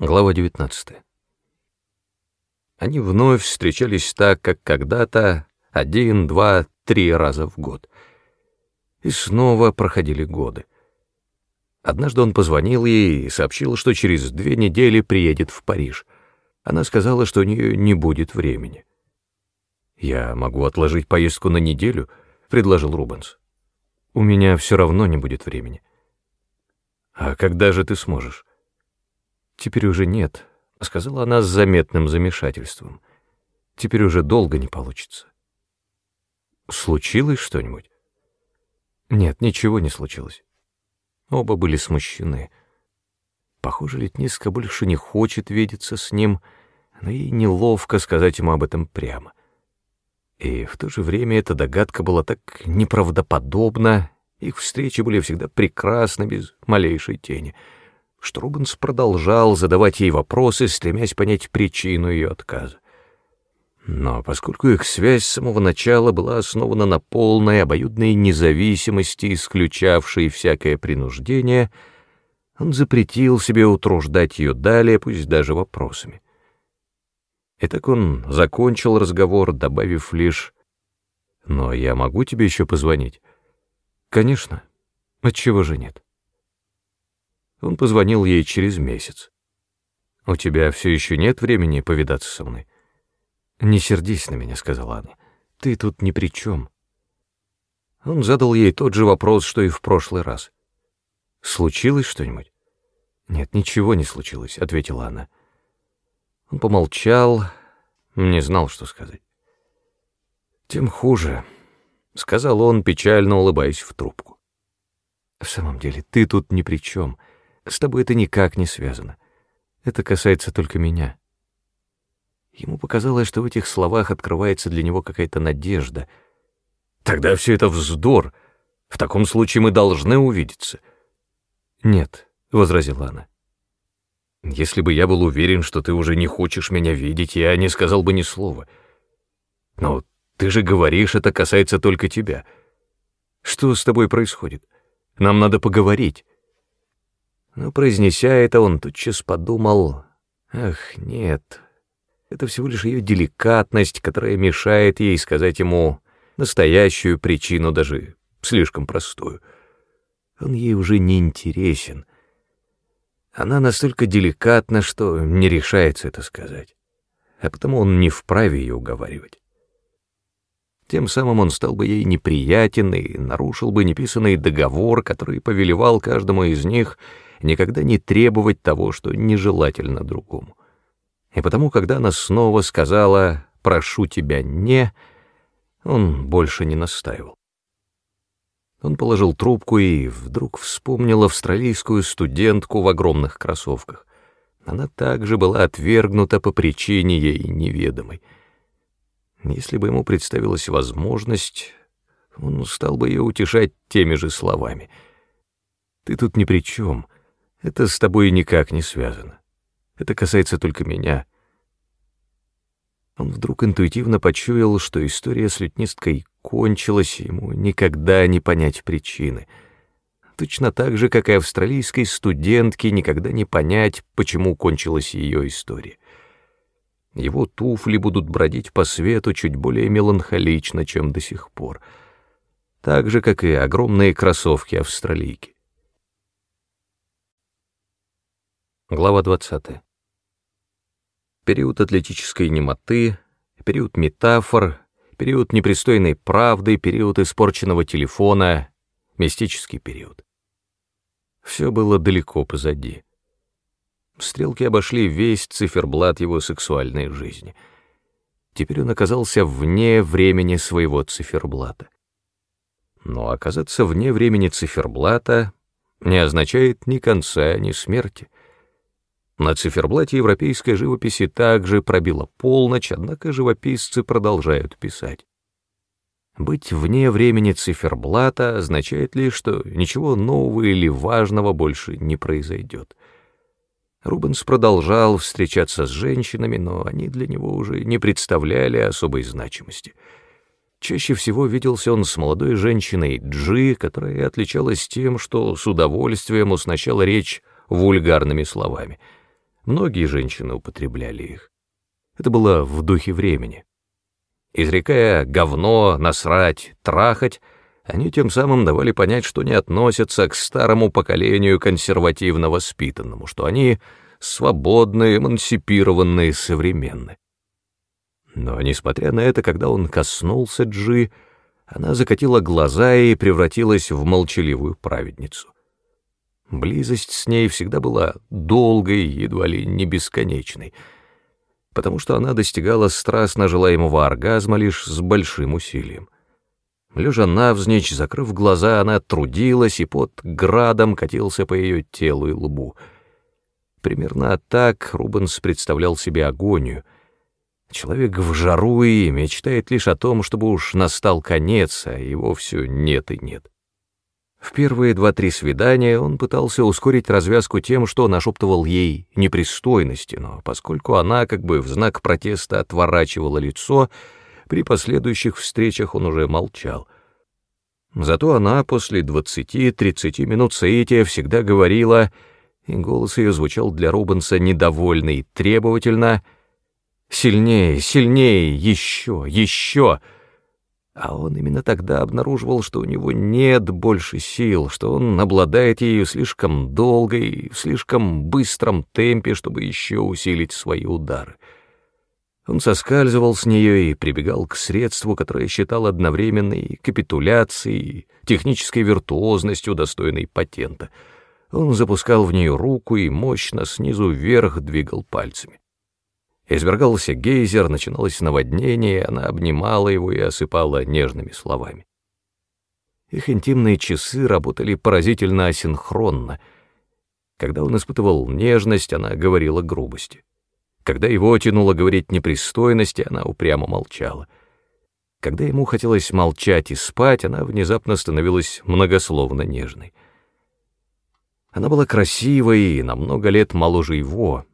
Глава 19. Они вновь встречались так, как когда-то, один, два, три раза в год. И снова проходили годы. Однажды он позвонил ей и сообщил, что через две недели приедет в Париж. Она сказала, что у нее не будет времени. «Я могу отложить поездку на неделю», — предложил Рубенс. «У меня все равно не будет времени». «А когда же ты сможешь?» «Теперь уже нет», — сказала она с заметным замешательством. «Теперь уже долго не получится». «Случилось что-нибудь?» «Нет, ничего не случилось». Оба были смущены. Похоже, Летниска больше не хочет видеться с ним, но ей неловко сказать ему об этом прямо. И в то же время эта догадка была так неправдоподобна, их встречи были всегда прекрасны, без малейшей тени — что Рубенс продолжал задавать ей вопросы, стремясь понять причину ее отказа. Но поскольку их связь с самого начала была основана на полной обоюдной независимости, исключавшей всякое принуждение, он запретил себе утруждать ее далее, пусть даже вопросами. И так он закончил разговор, добавив лишь «Но я могу тебе еще позвонить?» «Конечно. Отчего же нет?» Он позвонил ей через месяц. «У тебя все еще нет времени повидаться со мной?» «Не сердись на меня», — сказала она. «Ты тут ни при чем». Он задал ей тот же вопрос, что и в прошлый раз. «Случилось что-нибудь?» «Нет, ничего не случилось», — ответила она. Он помолчал, не знал, что сказать. «Тем хуже», — сказал он, печально улыбаясь в трубку. «В самом деле, ты тут ни при чем. С тобой это никак не связано. Это касается только меня. Ему показалось, что в этих словах открывается для него какая-то надежда. Тогда все это вздор. В таком случае мы должны увидеться. Нет, — возразила она. Если бы я был уверен, что ты уже не хочешь меня видеть, я не сказал бы ни слова. Но ты же говоришь, это касается только тебя. Что с тобой происходит? Нам надо поговорить. Но, произнеся это, он тотчас подумал, «Ах, нет, это всего лишь ее деликатность, которая мешает ей сказать ему настоящую причину, даже слишком простую. Он ей уже не интересен. Она настолько деликатна, что не решается это сказать, а потому он не вправе ее уговаривать. Тем самым он стал бы ей неприятен и нарушил бы неписанный договор, который повелевал каждому из них — никогда не требовать того, что нежелательно другому. И потому, когда она снова сказала «прошу тебя, не», он больше не настаивал. Он положил трубку и вдруг вспомнил австралийскую студентку в огромных кроссовках. Она также была отвергнута по причине ей неведомой. Если бы ему представилась возможность, он стал бы ее утешать теми же словами. «Ты тут ни при чем. Это с тобой никак не связано. Это касается только меня. Он вдруг интуитивно почуял, что история с лютнисткой кончилась, ему никогда не понять причины. Точно так же, как и австралийской студентке никогда не понять, почему кончилась ее история. Его туфли будут бродить по свету чуть более меланхолично, чем до сих пор. Так же, как и огромные кроссовки австралийки. Глава 20. Период атлетической немоты, период метафор, период непристойной правды, период испорченного телефона, мистический период. Все было далеко позади. Стрелки обошли весь циферблат его сексуальной жизни. Теперь он оказался вне времени своего циферблата. Но оказаться вне времени циферблата не означает ни конца, ни смерти — на циферблате европейской живописи также пробила полночь, однако живописцы продолжают писать. Быть вне времени циферблата означает лишь, что ничего нового или важного больше не произойдет. Рубенс продолжал встречаться с женщинами, но они для него уже не представляли особой значимости. Чаще всего виделся он с молодой женщиной Джи, которая отличалась тем, что с удовольствием уснащала речь вульгарными словами — Многие женщины употребляли их. Это было в духе времени. Изрекая «говно», «насрать», «трахать», они тем самым давали понять, что не относятся к старому поколению консервативно воспитанному, что они свободные, эмансипированные, современные. Но, несмотря на это, когда он коснулся Джи, она закатила глаза и превратилась в молчаливую праведницу. Близость с ней всегда была долгой, едва ли не бесконечной, потому что она достигала страстно желаемого оргазма лишь с большим усилием. Лежа навзничь, закрыв глаза, она трудилась, и под градом катился по ее телу и лбу. Примерно так Рубенс представлял себе агонию. Человек в жару и мечтает лишь о том, чтобы уж настал конец, а его все нет и нет. В первые два-три свидания он пытался ускорить развязку тем, что нашептывал ей непристойности, но поскольку она как бы в знак протеста отворачивала лицо, при последующих встречах он уже молчал. Зато она после двадцати-тридцати минут соития всегда говорила, и голос ее звучал для Рубенса недовольно и требовательно, «Сильнее, сильнее, еще, еще!» А он именно тогда обнаруживал, что у него нет больше сил, что он обладает ею слишком долго и в слишком быстром темпе, чтобы еще усилить свои удары. Он соскальзывал с нее и прибегал к средству, которое считал одновременной капитуляцией, технической виртуозностью, достойной патента. Он запускал в нее руку и мощно снизу вверх двигал пальцами. Извергался гейзер, начиналось наводнение, она обнимала его и осыпала нежными словами. Их интимные часы работали поразительно асинхронно. Когда он испытывал нежность, она говорила грубости. Когда его тянуло говорить непристойности, она упрямо молчала. Когда ему хотелось молчать и спать, она внезапно становилась многословно нежной. Она была красивой и на много лет моложе его.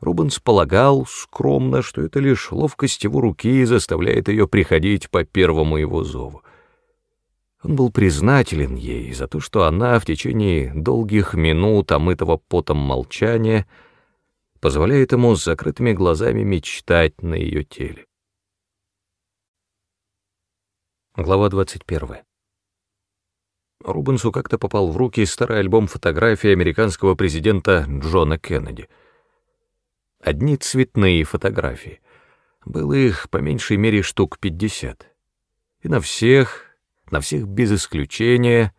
Рубенс полагал скромно, что это лишь ловкость его руки заставляет ее приходить по первому его зову. Он был признателен ей за то, что она в течение долгих минут омытого потом молчания — позволяет ему с закрытыми глазами мечтать на ее теле. Глава 21. Рубенсу как-то попал в руки старый альбом фотографий американского президента Джона Кеннеди. Одни цветные фотографии. Было их по меньшей мере штук пятьдесят. И на всех, на всех без исключения,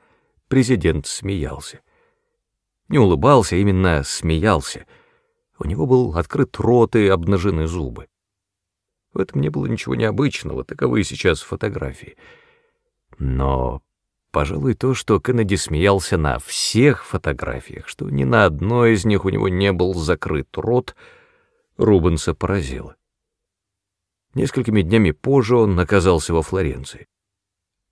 президент смеялся. Не улыбался, именно смеялся — у него был открыт рот и обнажены зубы. В этом не было ничего необычного, таковы сейчас фотографии. Но, пожалуй, то, что Кеннеди смеялся на всех фотографиях, что ни на одной из них у него не был закрыт рот, Рубенса поразило. Несколькими днями позже он оказался во Флоренции.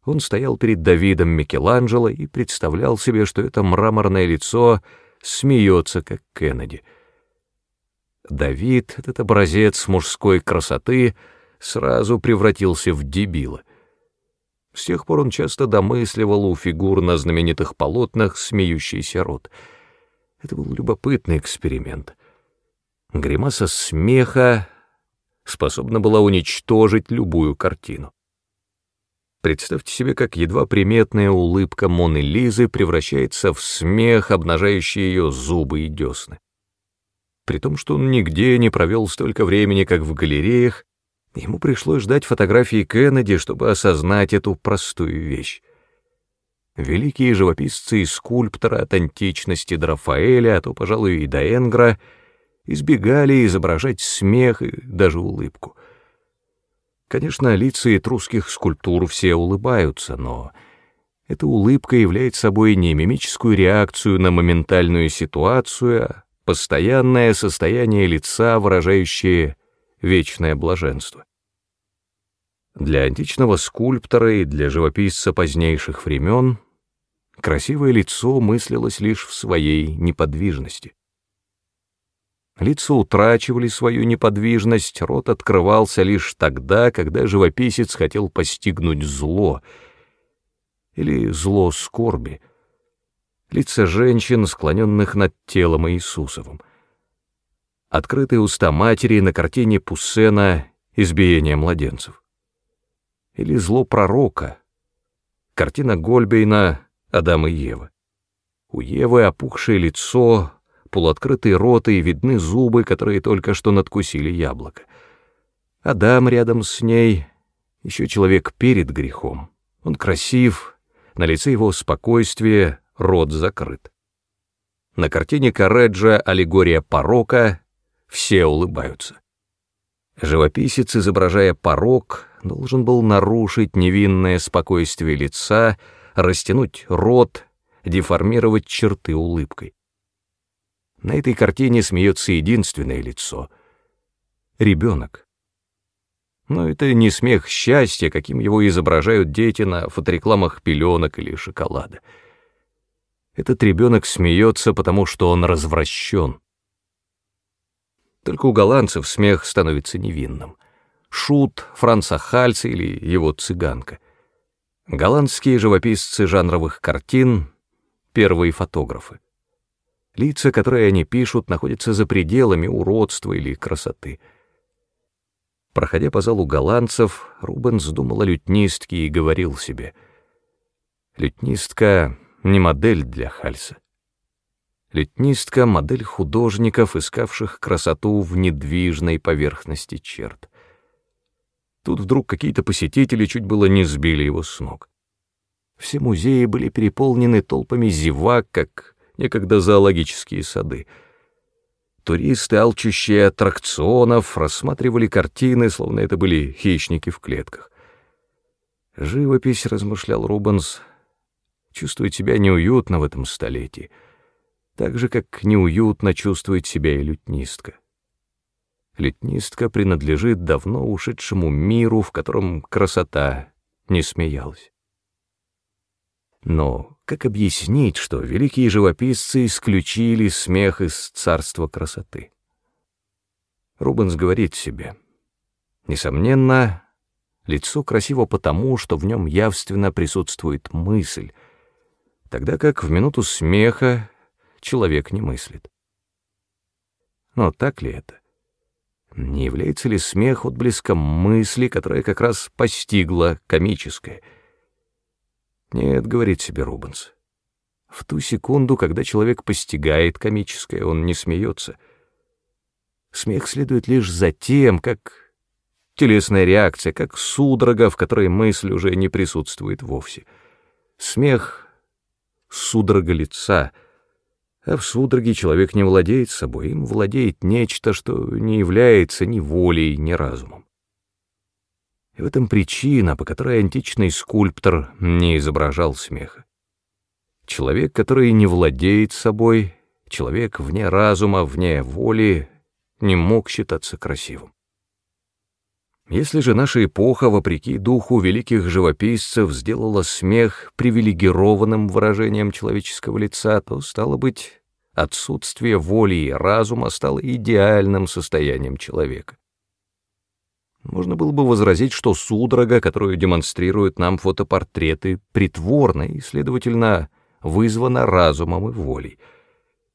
Он стоял перед Давидом Микеланджело и представлял себе, что это мраморное лицо смеется, как Кеннеди — Давид, этот образец мужской красоты, сразу превратился в дебила. С тех пор он часто домысливал у фигур на знаменитых полотнах смеющийся рот. Это был любопытный эксперимент. Гримаса смеха способна была уничтожить любую картину. Представьте себе, как едва приметная улыбка Моны Лизы превращается в смех, обнажающий ее зубы и десны при том, что он нигде не провел столько времени, как в галереях, ему пришлось ждать фотографии Кеннеди, чтобы осознать эту простую вещь. Великие живописцы и скульпторы от античности до Рафаэля, а то, пожалуй, и до Энгра, избегали изображать смех и даже улыбку. Конечно, лица этрусских скульптур все улыбаются, но эта улыбка является собой не мимическую реакцию на моментальную ситуацию, а постоянное состояние лица, выражающее вечное блаженство. Для античного скульптора и для живописца позднейших времен красивое лицо мыслилось лишь в своей неподвижности. Лица утрачивали свою неподвижность, рот открывался лишь тогда, когда живописец хотел постигнуть зло или зло скорби — лица женщин, склоненных над телом Иисусовым. открытые уста матери на картине Пуссена «Избиение младенцев». Или «Зло пророка», картина Гольбейна «Адам и Ева». У Евы опухшее лицо, полуоткрытые роты и видны зубы, которые только что надкусили яблоко. Адам рядом с ней, еще человек перед грехом. Он красив, на лице его спокойствие, рот закрыт. На картине Кареджа «Аллегория порока» все улыбаются. Живописец, изображая порок, должен был нарушить невинное спокойствие лица, растянуть рот, деформировать черты улыбкой. На этой картине смеется единственное лицо — ребенок. Но это не смех счастья, каким его изображают дети на фоторекламах пеленок или шоколада. Этот ребенок смеется, потому что он развращен. Только у голландцев смех становится невинным. Шут, Франца Хальца или его цыганка. Голландские живописцы жанровых картин — первые фотографы. Лица, которые они пишут, находятся за пределами уродства или красоты — Проходя по залу голландцев, Рубенс думал о лютнистке и говорил себе. Лютнистка — не модель для Хальса. Лютнистка — модель художников, искавших красоту в недвижной поверхности черт. Тут вдруг какие-то посетители чуть было не сбили его с ног. Все музеи были переполнены толпами зевак, как некогда зоологические сады — Туристы, алчущие аттракционов, рассматривали картины, словно это были хищники в клетках. Живопись, размышлял Рубенс, чувствует себя неуютно в этом столетии, так же, как неуютно чувствует себя и лютнистка. Лютнистка принадлежит давно ушедшему миру, в котором красота не смеялась. Но как объяснить, что великие живописцы исключили смех из царства красоты? Рубенс говорит себе, несомненно, лицо красиво потому, что в нем явственно присутствует мысль, тогда как в минуту смеха человек не мыслит. Но так ли это? Не является ли смех отблеском мысли, которая как раз постигла комическое — нет, говорит себе Рубенс. В ту секунду, когда человек постигает комическое, он не смеется. Смех следует лишь за тем, как телесная реакция, как судорога, в которой мысль уже не присутствует вовсе. Смех — судорога лица, а в судороге человек не владеет собой, им владеет нечто, что не является ни волей, ни разумом. И в этом причина, по которой античный скульптор не изображал смеха. Человек, который не владеет собой, человек вне разума, вне воли, не мог считаться красивым. Если же наша эпоха, вопреки духу великих живописцев, сделала смех привилегированным выражением человеческого лица, то, стало быть, отсутствие воли и разума стало идеальным состоянием человека. Можно было бы возразить, что судорога, которую демонстрируют нам фотопортреты, притворна и, следовательно, вызвана разумом и волей.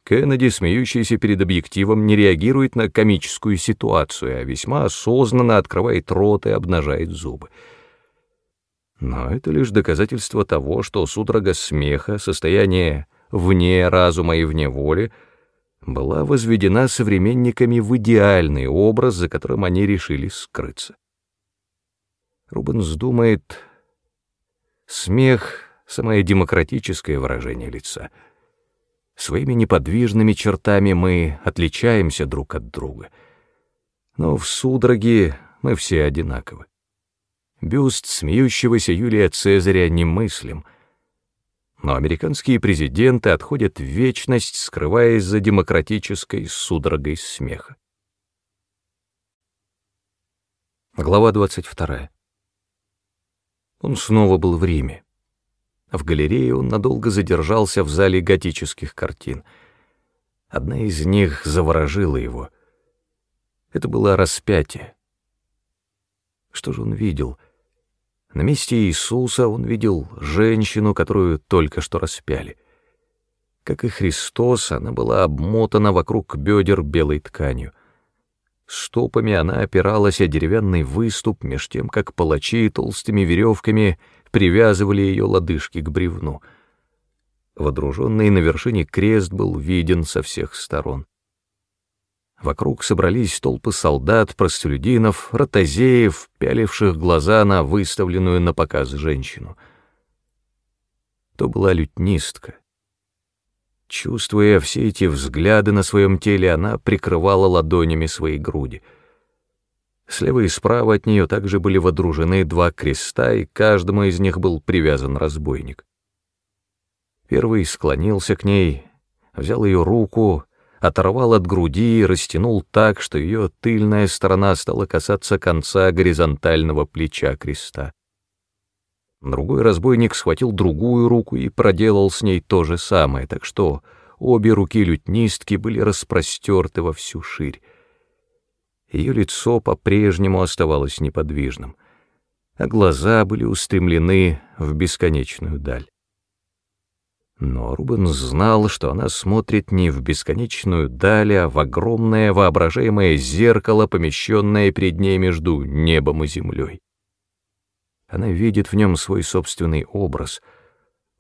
Кеннеди, смеющийся перед объективом, не реагирует на комическую ситуацию, а весьма осознанно открывает рот и обнажает зубы. Но это лишь доказательство того, что судорога смеха, состояние вне разума и вне воли — была возведена современниками в идеальный образ, за которым они решили скрыться. Рубенс думает, смех — самое демократическое выражение лица. Своими неподвижными чертами мы отличаемся друг от друга. Но в судороге мы все одинаковы. Бюст смеющегося Юлия Цезаря немыслим — но американские президенты отходят в вечность, скрываясь за демократической судорогой смеха. Глава 22. Он снова был в Риме. В галерее он надолго задержался в зале готических картин. Одна из них заворожила его. Это было распятие. Что же он видел — на месте Иисуса он видел женщину, которую только что распяли. Как и Христос, она была обмотана вокруг бедер белой тканью — Стопами она опиралась о деревянный выступ, меж тем, как палачи толстыми веревками привязывали ее лодыжки к бревну. Водруженный на вершине крест был виден со всех сторон. Вокруг собрались толпы солдат, простолюдинов, ротозеев, пяливших глаза на выставленную на показ женщину. То была лютнистка. Чувствуя все эти взгляды на своем теле, она прикрывала ладонями свои груди. Слева и справа от нее также были водружены два креста, и каждому из них был привязан разбойник. Первый склонился к ней, взял ее руку, оторвал от груди и растянул так, что ее тыльная сторона стала касаться конца горизонтального плеча креста. Другой разбойник схватил другую руку и проделал с ней то же самое, так что обе руки лютнистки были распростерты во всю ширь. Ее лицо по-прежнему оставалось неподвижным, а глаза были устремлены в бесконечную даль. Но Рубен знал, что она смотрит не в бесконечную даль, а в огромное воображаемое зеркало, помещенное перед ней между небом и землей. Она видит в нем свой собственный образ,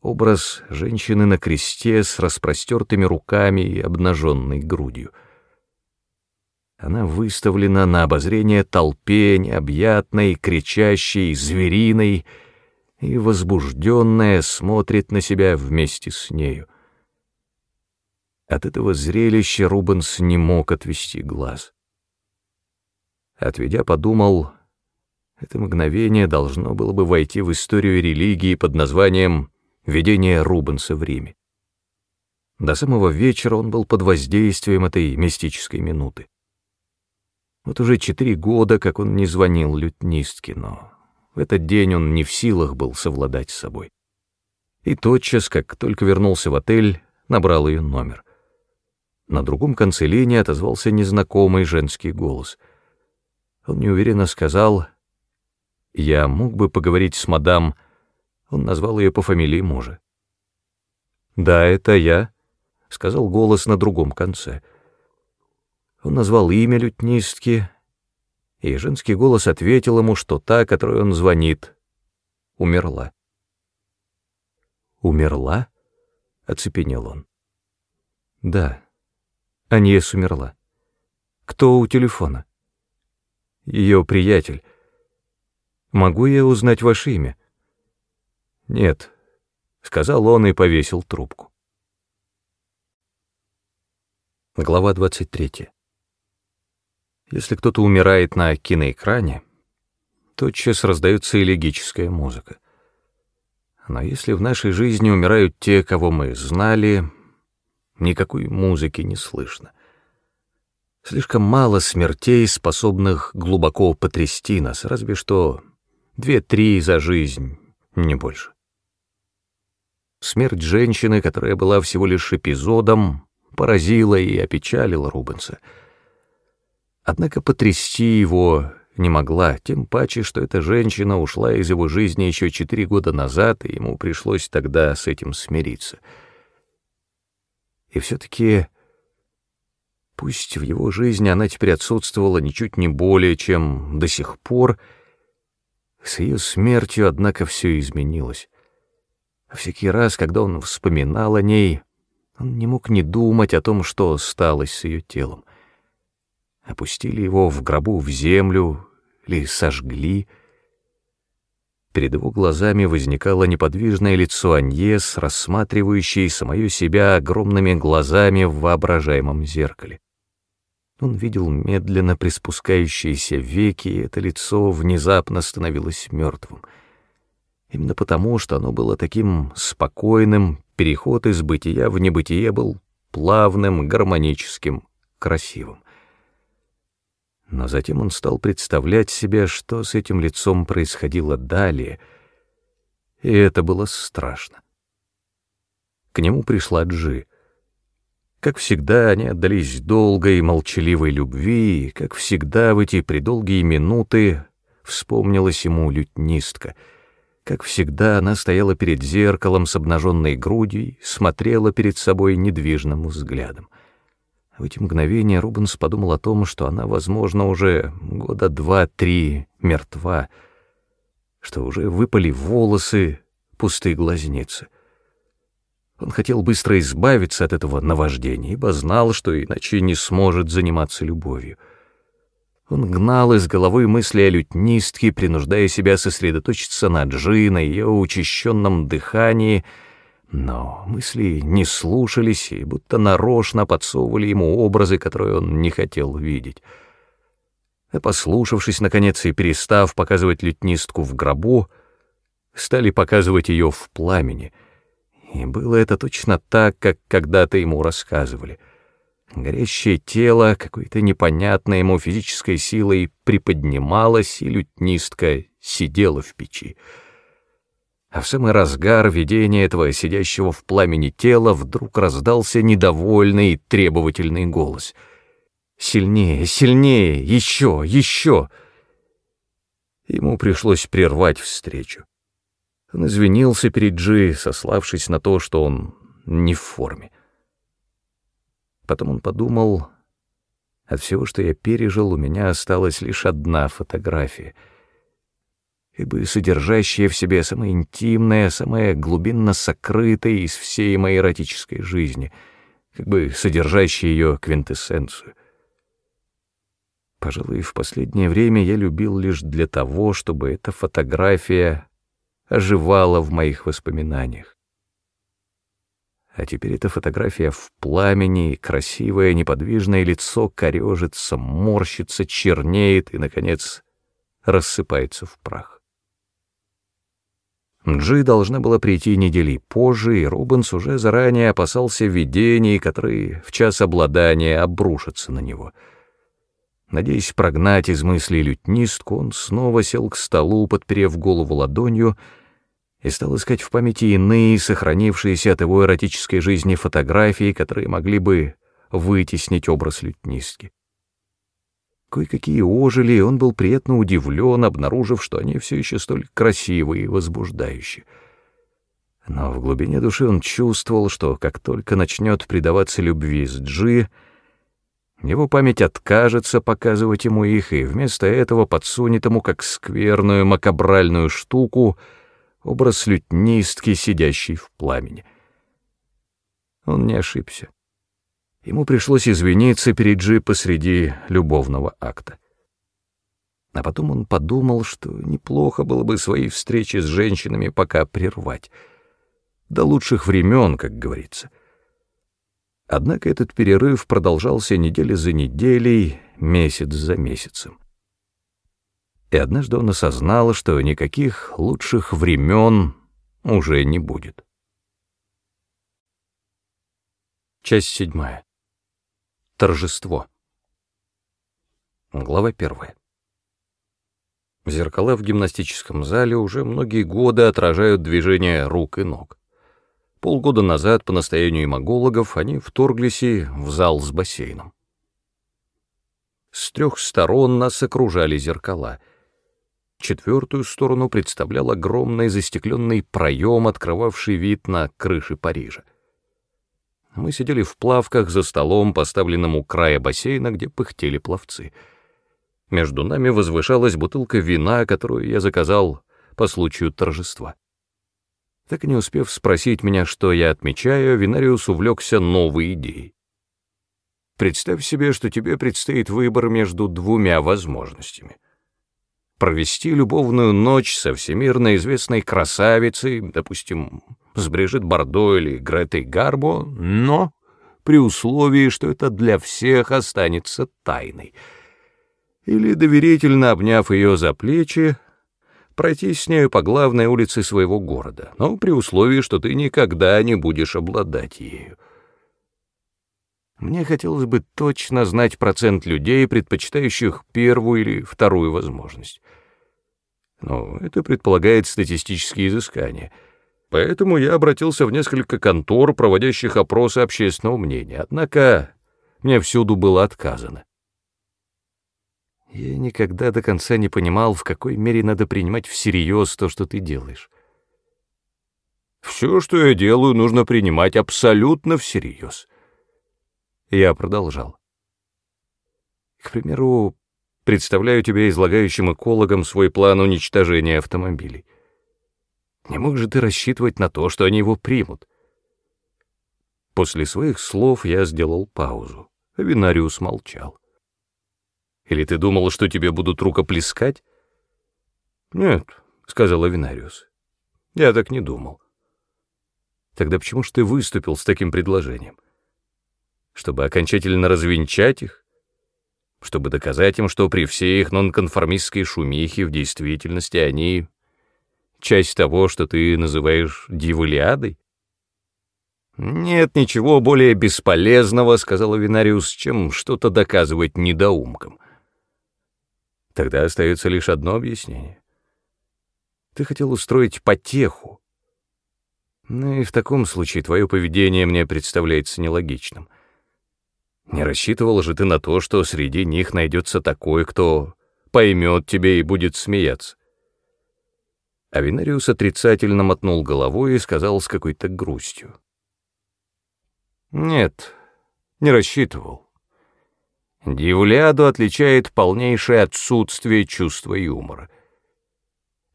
образ женщины на кресте с распростертыми руками и обнаженной грудью. Она выставлена на обозрение толпе необъятной, кричащей, звериной, и возбужденная смотрит на себя вместе с нею. От этого зрелища Рубенс не мог отвести глаз. Отведя, подумал, это мгновение должно было бы войти в историю религии под названием «Видение Рубенса в Риме». До самого вечера он был под воздействием этой мистической минуты. Вот уже четыре года, как он не звонил лютнистке, но в этот день он не в силах был совладать с собой. И тотчас, как только вернулся в отель, набрал ее номер. На другом конце линии отозвался незнакомый женский голос. Он неуверенно сказал я мог бы поговорить с мадам... Он назвал ее по фамилии мужа. «Да, это я», — сказал голос на другом конце. Он назвал имя лютнистки, и женский голос ответил ему, что та, которой он звонит, умерла. «Умерла?» — оцепенел он. «Да, Аньес умерла. Кто у телефона?» «Ее приятель». Могу я узнать ваше имя? Нет, сказал он и повесил трубку. Глава 23. Если кто-то умирает на киноэкране, тотчас раздается элегическая музыка. Но если в нашей жизни умирают те, кого мы знали, никакой музыки не слышно. Слишком мало смертей, способных глубоко потрясти нас, разве что Две-три за жизнь, не больше. Смерть женщины, которая была всего лишь эпизодом, поразила и опечалила Рубенса. Однако потрясти его не могла, тем паче, что эта женщина ушла из его жизни еще четыре года назад, и ему пришлось тогда с этим смириться. И все-таки, пусть в его жизни она теперь отсутствовала ничуть не более, чем до сих пор, — с ее смертью, однако, все изменилось. А всякий раз, когда он вспоминал о ней, он не мог не думать о том, что осталось с ее телом. Опустили его в гробу в землю или сожгли. Перед его глазами возникало неподвижное лицо Аньес, рассматривающее самое себя огромными глазами в воображаемом зеркале. Он видел медленно приспускающиеся веки, и это лицо внезапно становилось мертвым. Именно потому, что оно было таким спокойным, переход из бытия в небытие был плавным, гармоническим, красивым. Но затем он стал представлять себе, что с этим лицом происходило далее, и это было страшно. К нему пришла Джи — как всегда, они отдались долгой и молчаливой любви, и, как всегда, в эти предолгие минуты вспомнилась ему лютнистка. Как всегда, она стояла перед зеркалом с обнаженной грудью, смотрела перед собой недвижным взглядом. В эти мгновения Рубенс подумал о том, что она, возможно, уже года два-три мертва, что уже выпали волосы, пустые глазницы. Он хотел быстро избавиться от этого наваждения, ибо знал, что иначе не сможет заниматься любовью. Он гнал из головы мысли о лютнистке, принуждая себя сосредоточиться на Джи, на ее учащенном дыхании, но мысли не слушались и будто нарочно подсовывали ему образы, которые он не хотел видеть. А послушавшись, наконец, и перестав показывать лютнистку в гробу, стали показывать ее в пламени — и было это точно так, как когда-то ему рассказывали. Горящее тело какой-то непонятной ему физической силой приподнималось, и лютнистка сидела в печи. А в самый разгар видения этого сидящего в пламени тела вдруг раздался недовольный и требовательный голос. «Сильнее, сильнее, еще, еще!» Ему пришлось прервать встречу. Он извинился перед Джи, сославшись на то, что он не в форме. Потом он подумал, от всего, что я пережил, у меня осталась лишь одна фотография, ибо содержащая в себе самое интимное, самое глубинно сокрытое из всей моей эротической жизни, как бы содержащая ее квинтэссенцию. Пожалуй, в последнее время я любил лишь для того, чтобы эта фотография оживала в моих воспоминаниях. А теперь эта фотография в пламени, красивое неподвижное лицо корежится, морщится, чернеет и, наконец, рассыпается в прах. Джи должна была прийти недели позже, и Рубенс уже заранее опасался видений, которые в час обладания обрушатся на него. Надеясь прогнать из мыслей лютнистку, он снова сел к столу, подперев голову ладонью, и стал искать в памяти иные, сохранившиеся от его эротической жизни фотографии, которые могли бы вытеснить образ лютнистки. Кое-какие ожили, и он был приятно удивлен, обнаружив, что они все еще столь красивые и возбуждающие. Но в глубине души он чувствовал, что как только начнет предаваться любви с Джи, его память откажется показывать ему их, и вместо этого подсунет ему как скверную макабральную штуку — образ лютнистки, сидящей в пламени. Он не ошибся. Ему пришлось извиниться перед Джи посреди любовного акта. А потом он подумал, что неплохо было бы свои встречи с женщинами пока прервать. До лучших времен, как говорится. Однако этот перерыв продолжался неделя за неделей, месяц за месяцем и однажды он осознал, что никаких лучших времен уже не будет. Часть седьмая. Торжество. Глава первая. Зеркала в гимнастическом зале уже многие годы отражают движение рук и ног. Полгода назад, по настоянию имагологов, они вторглись и в зал с бассейном. С трех сторон нас окружали зеркала — Четвертую сторону представлял огромный застекленный проем, открывавший вид на крыши Парижа. Мы сидели в плавках за столом, поставленным у края бассейна, где пыхтели пловцы. Между нами возвышалась бутылка вина, которую я заказал по случаю торжества. Так не успев спросить меня, что я отмечаю, Винариус увлекся новой идеей. Представь себе, что тебе предстоит выбор между двумя возможностями провести любовную ночь со всемирно известной красавицей, допустим, с Брижит Бардо или Гретой Гарбо, но при условии, что это для всех останется тайной. Или, доверительно обняв ее за плечи, пройти с нею по главной улице своего города, но при условии, что ты никогда не будешь обладать ею. Мне хотелось бы точно знать процент людей, предпочитающих первую или вторую возможность. Но это предполагает статистические изыскания. Поэтому я обратился в несколько контор, проводящих опросы общественного мнения. Однако мне всюду было отказано. Я никогда до конца не понимал, в какой мере надо принимать всерьез то, что ты делаешь. Все, что я делаю, нужно принимать абсолютно всерьез. Я продолжал. К примеру, представляю тебя излагающим экологом свой план уничтожения автомобилей. Не мог же ты рассчитывать на то, что они его примут? После своих слов я сделал паузу. Винариус молчал. Или ты думал, что тебе будут рукоплескать? Нет, — сказал Авинариус. Я так не думал. Тогда почему ж ты выступил с таким предложением? Чтобы окончательно развенчать их? Чтобы доказать им, что при всей их нонконформистской шумихе в действительности они — часть того, что ты называешь дивулиадой? «Нет ничего более бесполезного, — сказал Авинариус, — чем что-то доказывать недоумкам. Тогда остается лишь одно объяснение. Ты хотел устроить потеху. Ну и в таком случае твое поведение мне представляется нелогичным. Не рассчитывал же ты на то, что среди них найдется такой, кто поймет тебя и будет смеяться. Авинариус отрицательно мотнул головой и сказал с какой-то грустью. «Нет, не рассчитывал. Дивуляду отличает полнейшее отсутствие чувства юмора.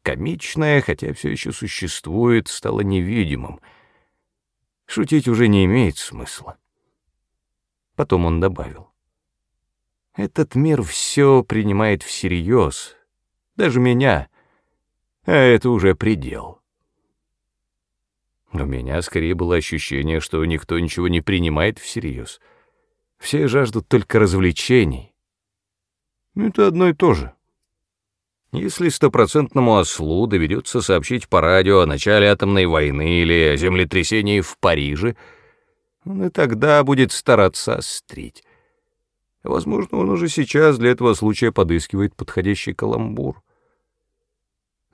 Комичное, хотя все еще существует, стало невидимым. Шутить уже не имеет смысла. Потом он добавил. Этот мир все принимает всерьез, даже меня, а это уже предел. У меня скорее было ощущение, что никто ничего не принимает всерьез — все жаждут только развлечений. Это одно и то же. Если стопроцентному ослу доведется сообщить по радио о начале атомной войны или о землетрясении в Париже, он и тогда будет стараться острить. Возможно, он уже сейчас для этого случая подыскивает подходящий каламбур.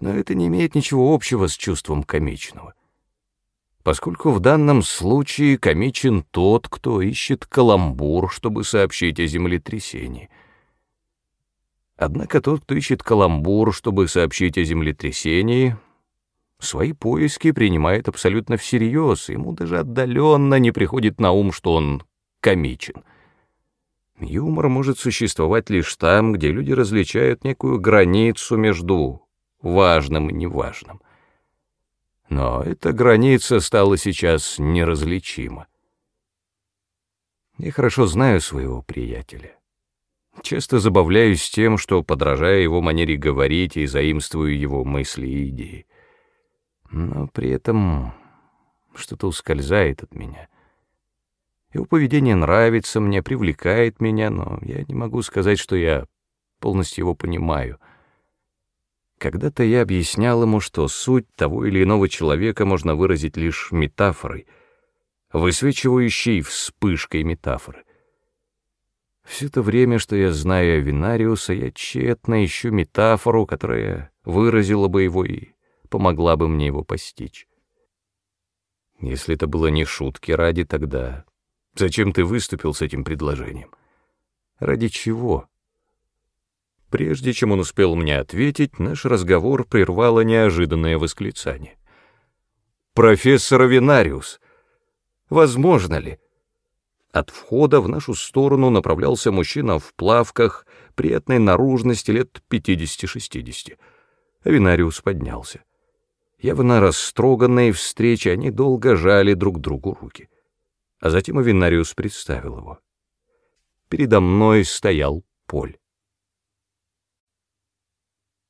Но это не имеет ничего общего с чувством комичного поскольку в данном случае комичен тот, кто ищет каламбур, чтобы сообщить о землетрясении. Однако тот, кто ищет каламбур, чтобы сообщить о землетрясении, свои поиски принимает абсолютно всерьез, ему даже отдаленно не приходит на ум, что он комичен. Юмор может существовать лишь там, где люди различают некую границу между важным и неважным — но эта граница стала сейчас неразличима. Я хорошо знаю своего приятеля. Часто забавляюсь тем, что, подражая его манере говорить и заимствую его мысли и идеи. Но при этом что-то ускользает от меня. Его поведение нравится мне, привлекает меня, но я не могу сказать, что я полностью его понимаю — когда-то я объяснял ему, что суть того или иного человека можно выразить лишь метафорой, высвечивающей вспышкой метафоры. Все то время, что я знаю Винариуса, я тщетно ищу метафору, которая выразила бы его и помогла бы мне его постичь. Если это было не шутки ради, тогда зачем ты выступил с этим предложением? Ради чего? Прежде чем он успел мне ответить, наш разговор прервало неожиданное восклицание. «Профессор Авинариус! Возможно ли?» От входа в нашу сторону направлялся мужчина в плавках, приятной наружности лет 50-60. Авинариус поднялся. Явно растроганные встречи, они долго жали друг другу руки. А затем Авинариус представил его. Передо мной стоял Поль.